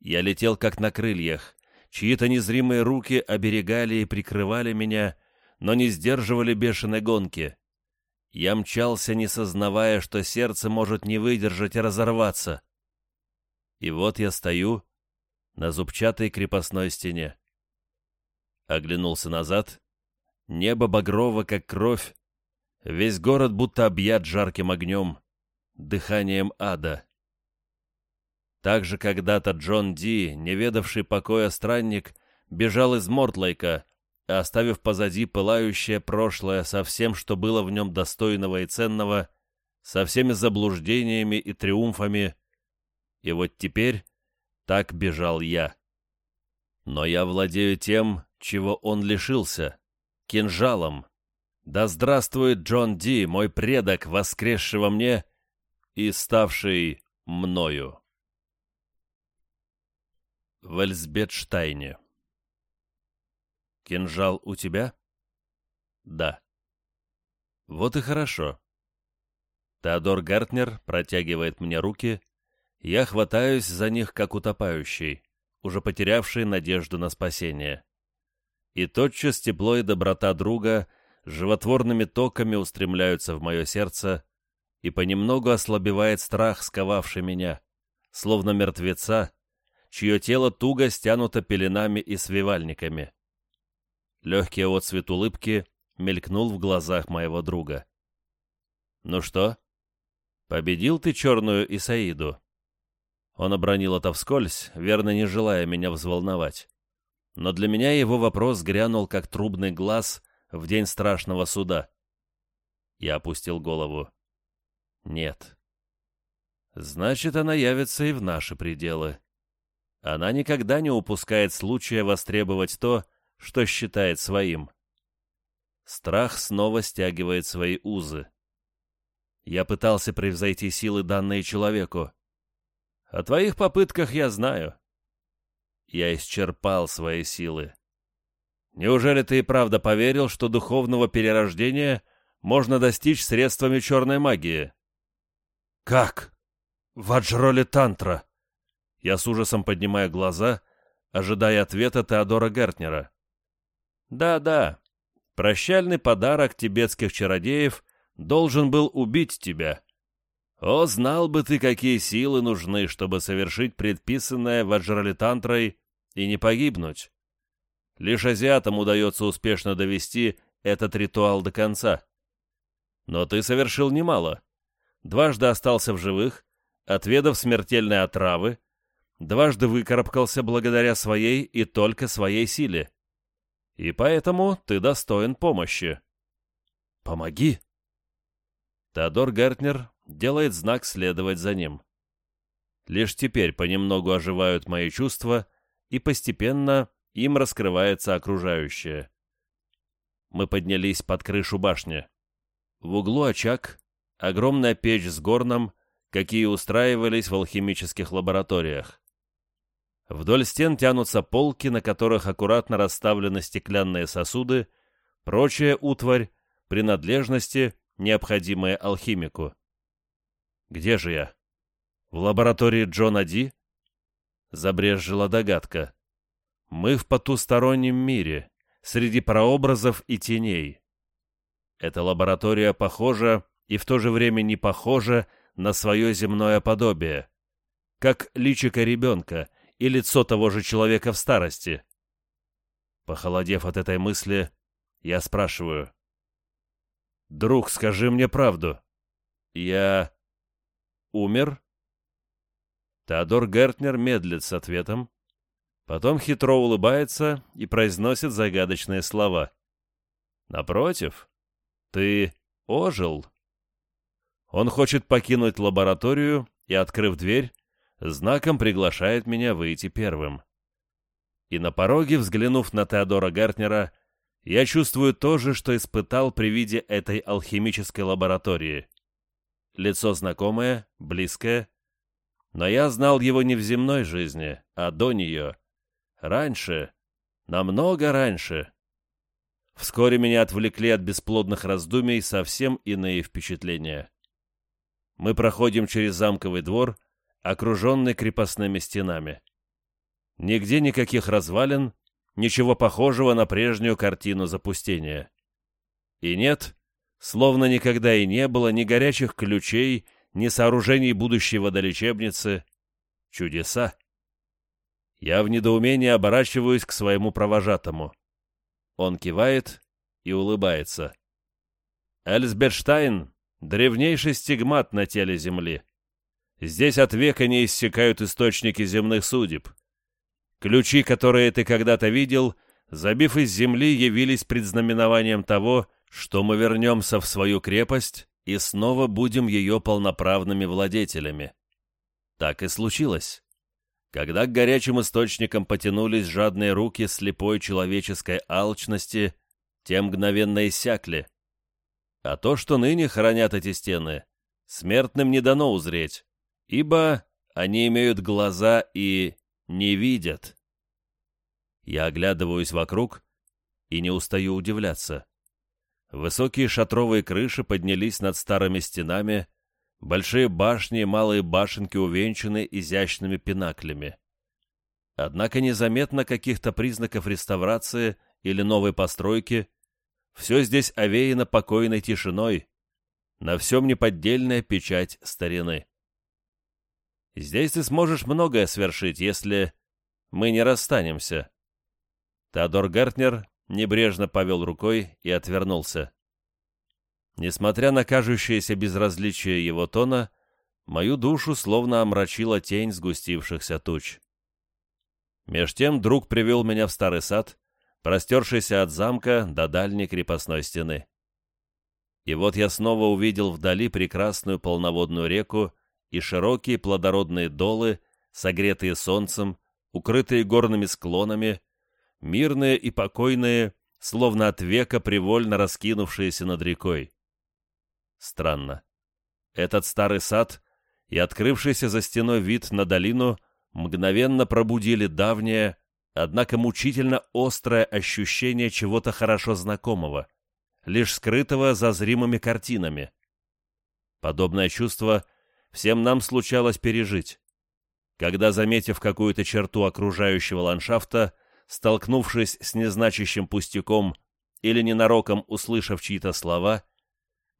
Я летел, как на крыльях. Чьи-то незримые руки оберегали и прикрывали меня, но не сдерживали бешеной гонки. Я мчался, не сознавая, что сердце может не выдержать и разорваться. И вот я стою на зубчатой крепостной стене. Оглянулся назад. Небо багрово, как кровь. Весь город будто объят жарким огнем, дыханием ада. Так же когда-то Джон Ди, не ведавший покоя странник, бежал из Мортлейка, оставив позади пылающее прошлое со всем, что было в нем достойного и ценного, со всеми заблуждениями и триумфами. И вот теперь так бежал я. Но я владею тем, чего он лишился — кинжалом. Да здравствует Джон Ди, мой предок, воскресший во мне и ставший мною. В Эльсбетштайне «Кинжал у тебя?» «Да». «Вот и хорошо». Теодор Гартнер протягивает мне руки, я хватаюсь за них, как утопающий, уже потерявший надежду на спасение. И тотчас тепло и доброта друга животворными токами устремляются в мое сердце, и понемногу ослабевает страх, сковавший меня, словно мертвеца, чье тело туго стянуто пеленами и свивальниками. Легкий отцвет улыбки мелькнул в глазах моего друга. «Ну что, победил ты черную Исаиду?» Он обронил это вскользь, верно не желая меня взволновать. Но для меня его вопрос грянул, как трубный глаз в день страшного суда. Я опустил голову. «Нет». «Значит, она явится и в наши пределы. Она никогда не упускает случая востребовать то, что считает своим. Страх снова стягивает свои узы. Я пытался превзойти силы, данные человеку. О твоих попытках я знаю. Я исчерпал свои силы. Неужели ты и правда поверил, что духовного перерождения можно достичь средствами черной магии? Как? Ваджроли Тантра. Я с ужасом поднимаю глаза, ожидая ответа Теодора Гертнера. Да-да, прощальный подарок тибетских чародеев должен был убить тебя. О, знал бы ты, какие силы нужны, чтобы совершить предписанное Ваджралитантрой и не погибнуть. Лишь азиатам удается успешно довести этот ритуал до конца. Но ты совершил немало. Дважды остался в живых, отведав смертельной отравы, дважды выкарабкался благодаря своей и только своей силе и поэтому ты достоин помощи. Помоги!» Теодор Гертнер делает знак следовать за ним. Лишь теперь понемногу оживают мои чувства, и постепенно им раскрывается окружающее. Мы поднялись под крышу башни. В углу очаг, огромная печь с горном, какие устраивались в алхимических лабораториях. Вдоль стен тянутся полки, на которых аккуратно расставлены стеклянные сосуды, прочая утварь, принадлежности, необходимые алхимику. Где же я? В лаборатории Джона Ди? Забрежжила догадка. Мы в потустороннем мире, среди прообразов и теней. Эта лаборатория похожа и в то же время не похожа на свое земное подобие, как личико ребенка — и лицо того же человека в старости. Похолодев от этой мысли, я спрашиваю. «Друг, скажи мне правду. Я... умер?» Теодор Гертнер медлит с ответом, потом хитро улыбается и произносит загадочные слова. «Напротив, ты ожил». Он хочет покинуть лабораторию и, открыв дверь, знаком приглашает меня выйти первым. И на пороге, взглянув на Теодора Гартнера, я чувствую то же, что испытал при виде этой алхимической лаборатории. Лицо знакомое, близкое, но я знал его не в земной жизни, а до нее. Раньше, намного раньше. Вскоре меня отвлекли от бесплодных раздумий совсем иные впечатления. Мы проходим через замковый двор, окруженный крепостными стенами. Нигде никаких развалин, ничего похожего на прежнюю картину запустения. И нет, словно никогда и не было ни горячих ключей, ни сооружений будущей водолечебницы. Чудеса. Я в недоумении оборачиваюсь к своему провожатому. Он кивает и улыбается. Эльсберштайн — древнейший стигмат на теле Земли. Здесь от века не иссякают источники земных судеб. Ключи, которые ты когда-то видел, забив из земли, явились предзнаменованием того, что мы вернемся в свою крепость и снова будем ее полноправными владетелями. Так и случилось. Когда к горячим источникам потянулись жадные руки слепой человеческой алчности, те мгновенно иссякли. А то, что ныне хранят эти стены, смертным не дано узреть, ибо они имеют глаза и не видят. Я оглядываюсь вокруг и не устаю удивляться. Высокие шатровые крыши поднялись над старыми стенами, большие башни и малые башенки увенчаны изящными пинаклями. Однако незаметно каких-то признаков реставрации или новой постройки, все здесь овеяно покойной тишиной, на всем неподдельная печать старины. Здесь ты сможешь многое свершить, если мы не расстанемся. Теодор Гертнер небрежно повел рукой и отвернулся. Несмотря на кажущееся безразличие его тона, мою душу словно омрачила тень сгустившихся туч. Меж тем друг привел меня в старый сад, простершийся от замка до дальней крепостной стены. И вот я снова увидел вдали прекрасную полноводную реку и широкие плодородные долы, согретые солнцем, укрытые горными склонами, мирные и покойные, словно от века привольно раскинувшиеся над рекой. Странно. Этот старый сад и открывшийся за стеной вид на долину мгновенно пробудили давнее, однако мучительно острое ощущение чего-то хорошо знакомого, лишь скрытого за зримыми картинами. Подобное чувство всем нам случалось пережить, когда, заметив какую-то черту окружающего ландшафта, столкнувшись с незначащим пустяком или ненароком услышав чьи-то слова,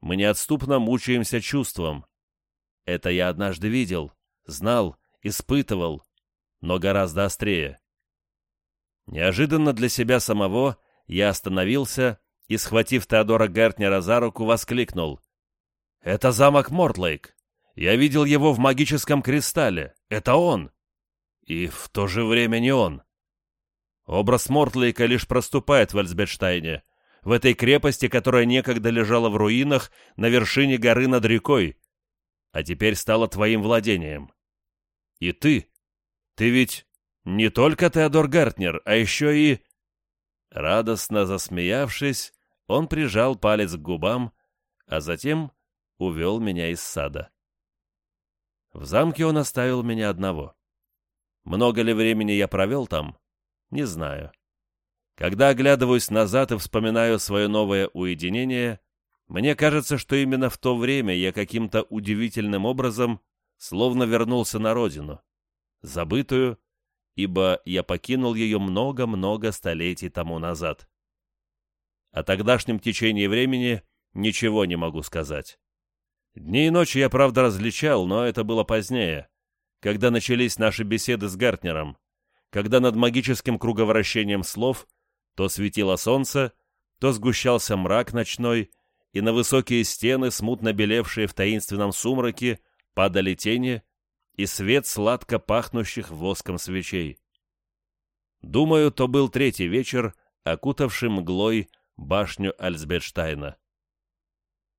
мы неотступно мучаемся чувством. Это я однажды видел, знал, испытывал, но гораздо острее. Неожиданно для себя самого я остановился и, схватив Теодора Гертнера за руку, воскликнул. «Это замок Мортлейк! Я видел его в магическом кристалле! Это он!» И в то же время не он. Образ Мортлейка лишь проступает в Эльсбетштайне, в этой крепости, которая некогда лежала в руинах на вершине горы над рекой, а теперь стала твоим владением. И ты, ты ведь не только Теодор Гартнер, а еще и...» Радостно засмеявшись, он прижал палец к губам, а затем увел меня из сада. В замке он оставил меня одного. Много ли времени я провел там? Не знаю. Когда оглядываюсь назад и вспоминаю свое новое уединение, мне кажется, что именно в то время я каким-то удивительным образом словно вернулся на родину, забытую, ибо я покинул ее много-много столетий тому назад. О тогдашнем течении времени ничего не могу сказать. Дни и ночи я, правда, различал, но это было позднее, когда начались наши беседы с Гартнером, когда над магическим круговращением слов то светило солнце, то сгущался мрак ночной, и на высокие стены, смутно белевшие в таинственном сумраке, падали тени и свет сладко пахнущих воском свечей. Думаю, то был третий вечер, окутавший мглой башню Альцбетштайна.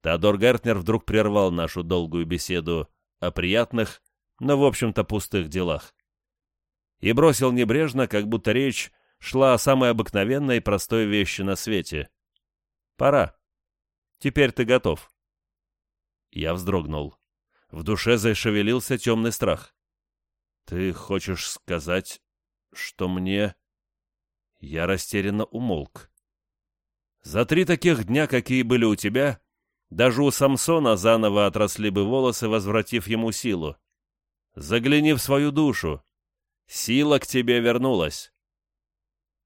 Теодор Гертнер вдруг прервал нашу долгую беседу о приятных, но, в общем-то, пустых делах. И бросил небрежно, как будто речь шла о самой обыкновенной и простой вещи на свете. «Пора. Теперь ты готов». Я вздрогнул. В душе зашевелился темный страх. «Ты хочешь сказать, что мне...» Я растерянно умолк. «За три таких дня, какие были у тебя, даже у Самсона заново отросли бы волосы, возвратив ему силу. Загляни в свою душу. Сила к тебе вернулась».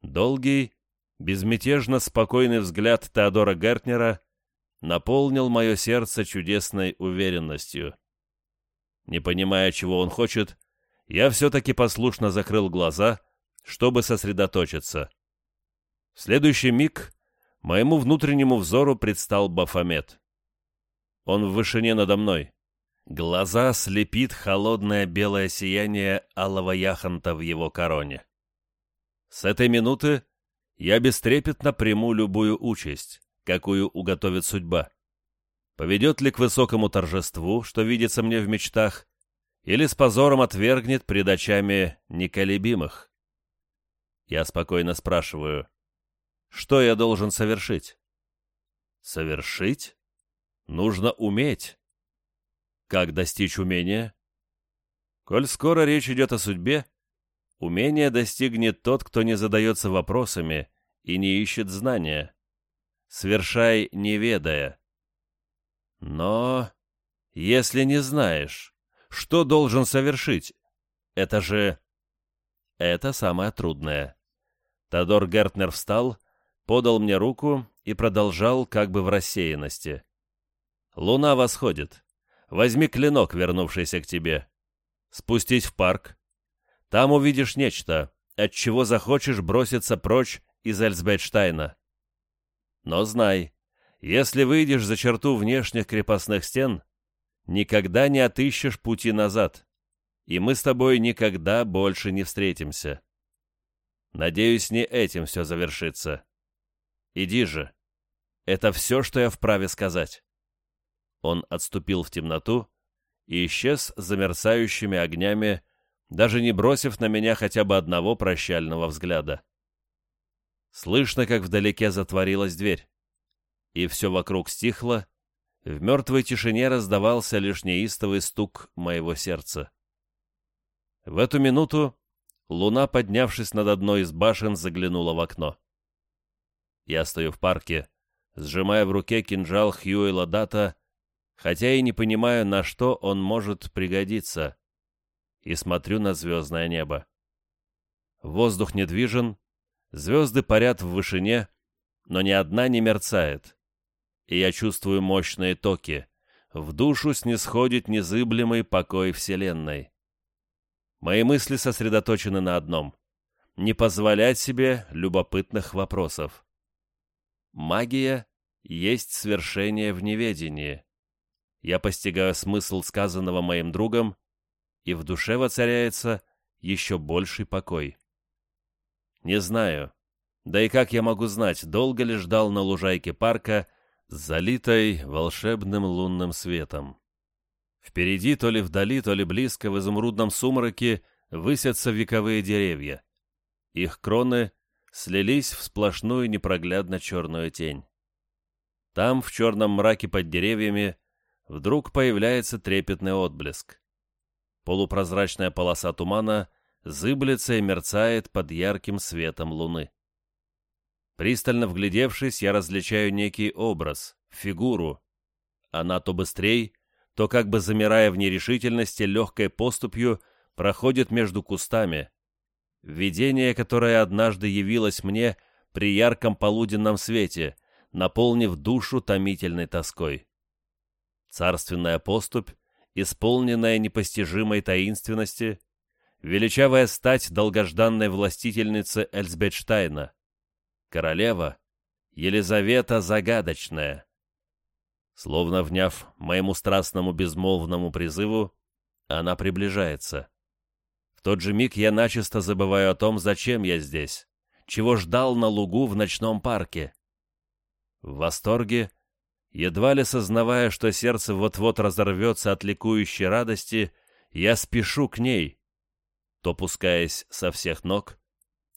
Долгий, безмятежно спокойный взгляд Теодора Гертнера наполнил мое сердце чудесной уверенностью. Не понимая, чего он хочет, я все-таки послушно закрыл глаза, чтобы сосредоточиться. В следующий миг моему внутреннему взору предстал Бафомет. Он в вышине надо мной. Глаза слепит холодное белое сияние алого яхонта в его короне. С этой минуты я бестрепетно приму любую участь, какую уготовит судьба. Поведет ли к высокому торжеству, что видится мне в мечтах, или с позором отвергнет пред очами неколебимых? Я спокойно спрашиваю, что я должен совершить? Совершить? Нужно уметь. Как достичь умения? Коль скоро речь идет о судьбе, умение достигнет тот, кто не задается вопросами и не ищет знания. Свершай, не ведая. Но если не знаешь, что должен совершить? Это же... Это самое трудное. Тодор Гертнер встал, подал мне руку и продолжал как бы в рассеянности. «Луна восходит. Возьми клинок, вернувшийся к тебе. Спустись в парк. Там увидишь нечто, от чего захочешь броситься прочь из Эльсбетштайна. Но знай, если выйдешь за черту внешних крепостных стен, никогда не отыщешь пути назад, и мы с тобой никогда больше не встретимся. Надеюсь, не этим все завершится. Иди же. Это все, что я вправе сказать. Он отступил в темноту и исчез за мерцающими огнями, даже не бросив на меня хотя бы одного прощального взгляда. Слышно, как вдалеке затворилась дверь. И все вокруг стихло, в мертвой тишине раздавался лишь неистовый стук моего сердца. В эту минуту луна, поднявшись над одной из башен, заглянула в окно. Я стою в парке, сжимая в руке кинжал Хьюэла Дата, хотя и не понимаю, на что он может пригодиться, и смотрю на звездное небо. Воздух недвижен, звезды парят в вышине, но ни одна не мерцает и я чувствую мощные токи. В душу снисходит незыблемый покой Вселенной. Мои мысли сосредоточены на одном — не позволять себе любопытных вопросов. Магия есть свершение в неведении. Я постигаю смысл сказанного моим другом, и в душе воцаряется еще больший покой. Не знаю, да и как я могу знать, долго ли ждал на лужайке парка залитой волшебным лунным светом. Впереди, то ли вдали, то ли близко, в изумрудном сумраке высятся вековые деревья. Их кроны слились в сплошную непроглядно черную тень. Там, в черном мраке под деревьями, вдруг появляется трепетный отблеск. Полупрозрачная полоса тумана зыблется и мерцает под ярким светом луны. Пристально вглядевшись, я различаю некий образ, фигуру. Она то быстрей, то как бы замирая в нерешительности, легкой поступью проходит между кустами. Видение, которое однажды явилось мне при ярком полуденном свете, наполнив душу томительной тоской. Царственная поступь, исполненная непостижимой таинственности, величавая стать долгожданной властительницы Эльсбетштайна — королева Елизавета Загадочная. Словно вняв моему страстному безмолвному призыву, она приближается. В тот же миг я начисто забываю о том, зачем я здесь, чего ждал на лугу в ночном парке. В восторге Едва ли сознавая, что сердце вот-вот разорвется от ликующей радости, я спешу к ней, то пускаясь со всех ног,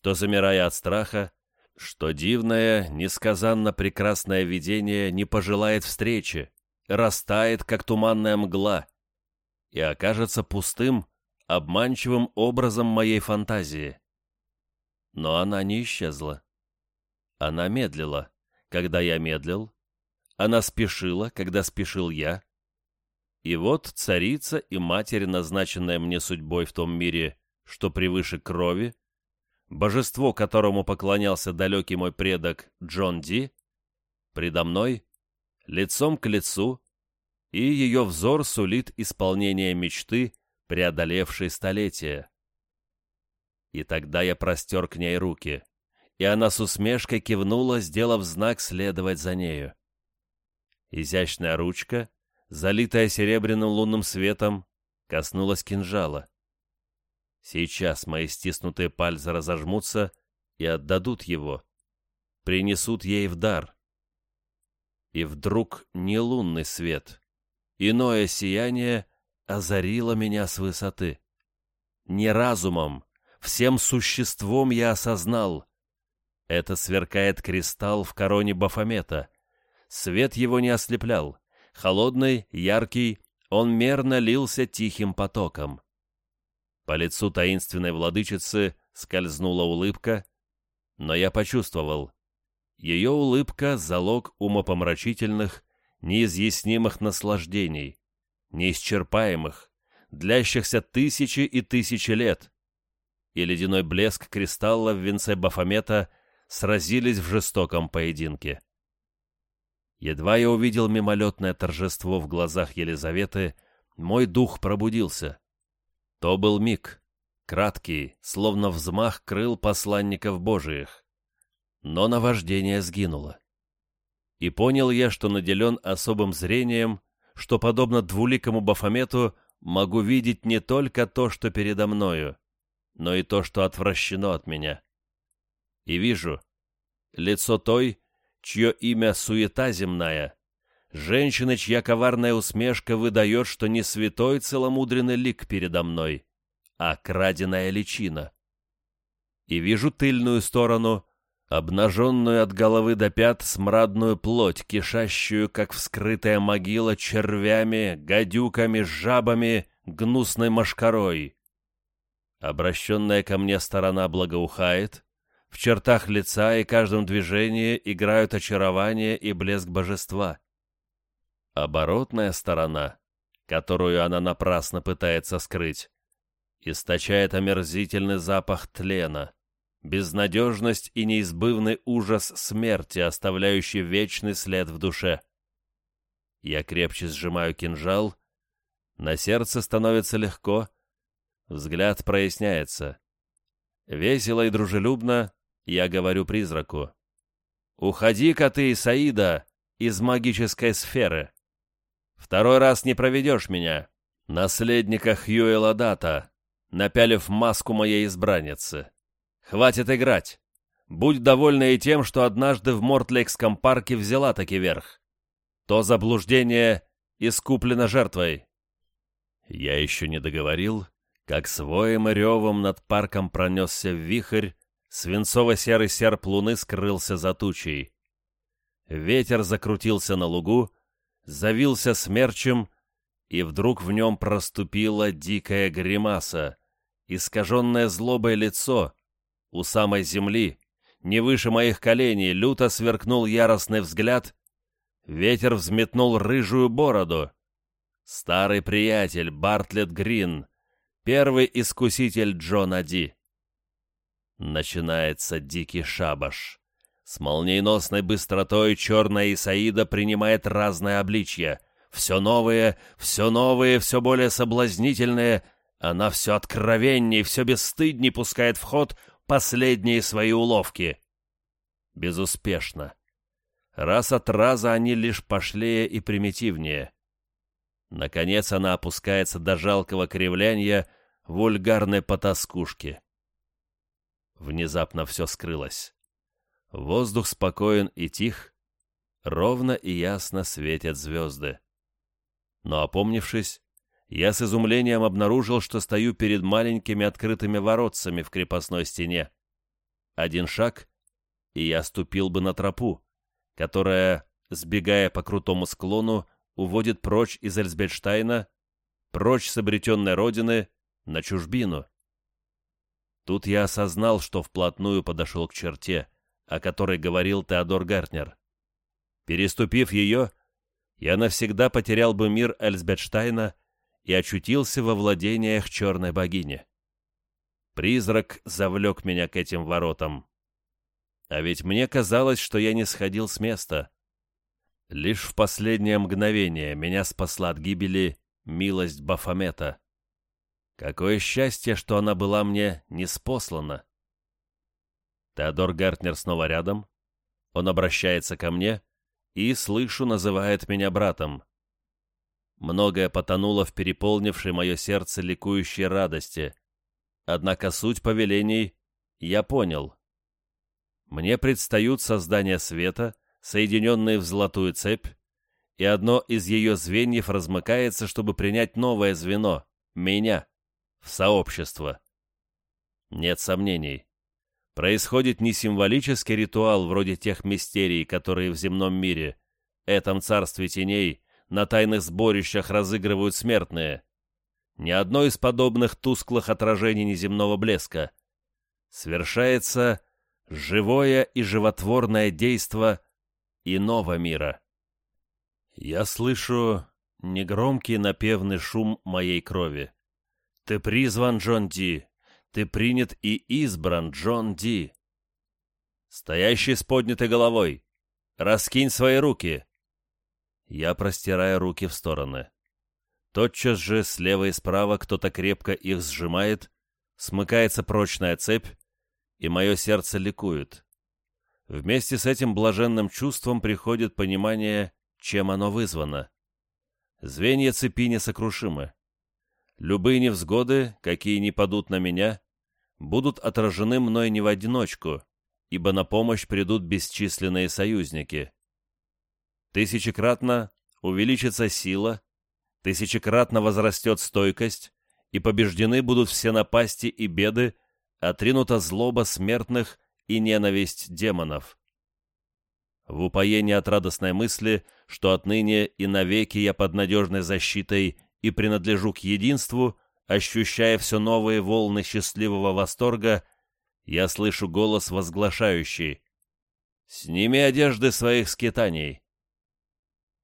то замирая от страха, что дивное, несказанно прекрасное видение не пожелает встречи, растает, как туманная мгла, и окажется пустым, обманчивым образом моей фантазии. Но она не исчезла. Она медлила, когда я медлил, она спешила, когда спешил я. И вот царица и матерь, назначенная мне судьбой в том мире, что превыше крови, божество, которому поклонялся далекий мой предок Джон Ди, предо мной, лицом к лицу, и ее взор сулит исполнение мечты, преодолевшей столетия. И тогда я простер к ней руки, и она с усмешкой кивнула, сделав знак следовать за нею. Изящная ручка, залитая серебряным лунным светом, коснулась кинжала. Сейчас мои стиснутые пальцы разожмутся и отдадут его, принесут ей в дар. И вдруг не лунный свет, иное сияние озарило меня с высоты. Не разумом, всем существом я осознал. Это сверкает кристалл в короне Бафомета — Свет его не ослеплял. Холодный, яркий, он мерно лился тихим потоком. По лицу таинственной владычицы скользнула улыбка, но я почувствовал. Ее улыбка — залог умопомрачительных, неизъяснимых наслаждений, неисчерпаемых, длящихся тысячи и тысячи лет. И ледяной блеск кристалла в венце Бафомета сразились в жестоком поединке. Едва я увидел мимолетное торжество в глазах Елизаветы, мой дух пробудился. То был миг, краткий, словно взмах крыл посланников Божиих. Но наваждение сгинуло. И понял я, что наделен особым зрением, что, подобно двуликому Бафомету, могу видеть не только то, что передо мною, но и то, что отвращено от меня. И вижу лицо той, чье имя суета земная, женщины, чья коварная усмешка выдает, что не святой целомудренный лик передо мной, а краденая личина. И вижу тыльную сторону, обнаженную от головы до пят смрадную плоть, кишащую, как вскрытая могила, червями, гадюками, жабами, гнусной мошкарой. Обращенная ко мне сторона благоухает, в чертах лица и каждом движении играют очарование и блеск божества. Оборотная сторона, которую она напрасно пытается скрыть, источает омерзительный запах тлена, безнадежность и неизбывный ужас смерти, оставляющий вечный след в душе. Я крепче сжимаю кинжал, на сердце становится легко, взгляд проясняется. Весело и дружелюбно я говорю призраку. «Уходи-ка ты, Саида, из магической сферы. Второй раз не проведешь меня, наследника Хьюэла Дата, напялив маску моей избранницы. Хватит играть. Будь довольна и тем, что однажды в Мортлейкском парке взяла таки верх. То заблуждение искуплено жертвой». Я еще не договорил, как с воем и ревом над парком пронесся вихрь, Свинцово-серый серп луны скрылся за тучей. Ветер закрутился на лугу, завился смерчем, и вдруг в нем проступила дикая гримаса, искаженное злобой лицо, у самой земли, не выше моих коленей, люто сверкнул яростный взгляд, ветер взметнул рыжую бороду. Старый приятель Бартлетт Грин, первый искуситель Джона Ди. Начинается дикий шабаш. С молниеносной быстротой черная Исаида принимает разное обличье. Все новые, все новые, все более соблазнительные. Она все откровенней, все бесстыдней пускает в ход последние свои уловки. Безуспешно. Раз от раза они лишь пошлее и примитивнее. Наконец она опускается до жалкого кривляния вульгарной потаскушки. Внезапно все скрылось. Воздух спокоен и тих. ровно и ясно светят звезды. Но опомнившись, я с изумлением обнаружил, что стою перед маленькими открытыми воротцами в крепостной стене. Один шаг, и я ступил бы на тропу, которая, сбегая по крутому склону, уводит прочь из Эльсбетштайна, прочь с обретенной родины, на чужбину. Тут я осознал, что вплотную подошел к черте, о которой говорил Теодор Гартнер. Переступив ее, я навсегда потерял бы мир Эльсбетштайна и очутился во владениях черной богини. Призрак завлек меня к этим воротам. А ведь мне казалось, что я не сходил с места. Лишь в последнее мгновение меня спасла от гибели милость Бафомета. Какое счастье, что она была мне неспослана. Теодор Гартнер снова рядом. Он обращается ко мне и, слышу, называет меня братом. Многое потонуло в переполнившей мое сердце ликующей радости. Однако суть повелений я понял. Мне предстают создания света, соединенные в золотую цепь, и одно из ее звеньев размыкается, чтобы принять новое звено — меня сообщество. Нет сомнений. Происходит не символический ритуал вроде тех мистерий, которые в земном мире, этом царстве теней, на тайных сборищах разыгрывают смертные. Ни одно из подобных тусклых отражений неземного блеска. Свершается живое и животворное действо иного мира. Я слышу негромкий напевный шум моей крови. Ты призван, Джон Ди. Ты принят и избран, Джон Ди. Стоящий с поднятой головой. Раскинь свои руки. Я простираю руки в стороны. Тотчас же слева и справа кто-то крепко их сжимает, смыкается прочная цепь, и мое сердце ликует. Вместе с этим блаженным чувством приходит понимание, чем оно вызвано. Звенья цепи несокрушимы. Любые невзгоды, какие не падут на меня, будут отражены мной не в одиночку, ибо на помощь придут бесчисленные союзники. Тысячекратно увеличится сила, тысячекратно возрастет стойкость, и побеждены будут все напасти и беды, отринута злоба смертных и ненависть демонов. В упоении от радостной мысли, что отныне и навеки я под надежной защитой и принадлежу к единству, ощущая все новые волны счастливого восторга, я слышу голос возглашающий «Сними одежды своих скитаний!»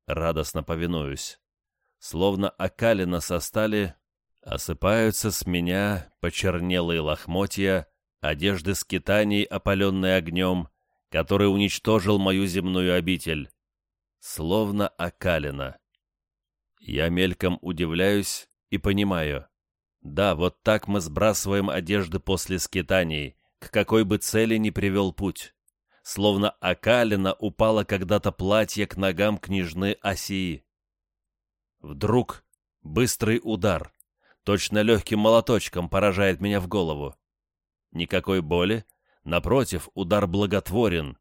Радостно повинуюсь. Словно окалина со стали, осыпаются с меня почернелые лохмотья, одежды скитаний, опаленные огнем, который уничтожил мою земную обитель. Словно окалина. Я мельком удивляюсь и понимаю. Да, вот так мы сбрасываем одежды после скитаний, к какой бы цели ни привел путь. Словно окалина упало когда-то платье к ногам княжны Осии. Вдруг быстрый удар, точно легким молоточком поражает меня в голову. Никакой боли, напротив, удар благотворен,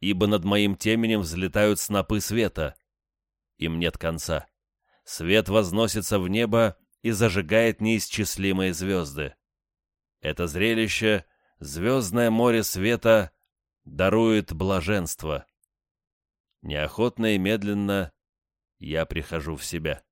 ибо над моим теменем взлетают снопы света. Им нет конца свет возносится в небо и зажигает неисчислимые звезды. Это зрелище, звездное море света, дарует блаженство. Неохотно и медленно я прихожу в себя.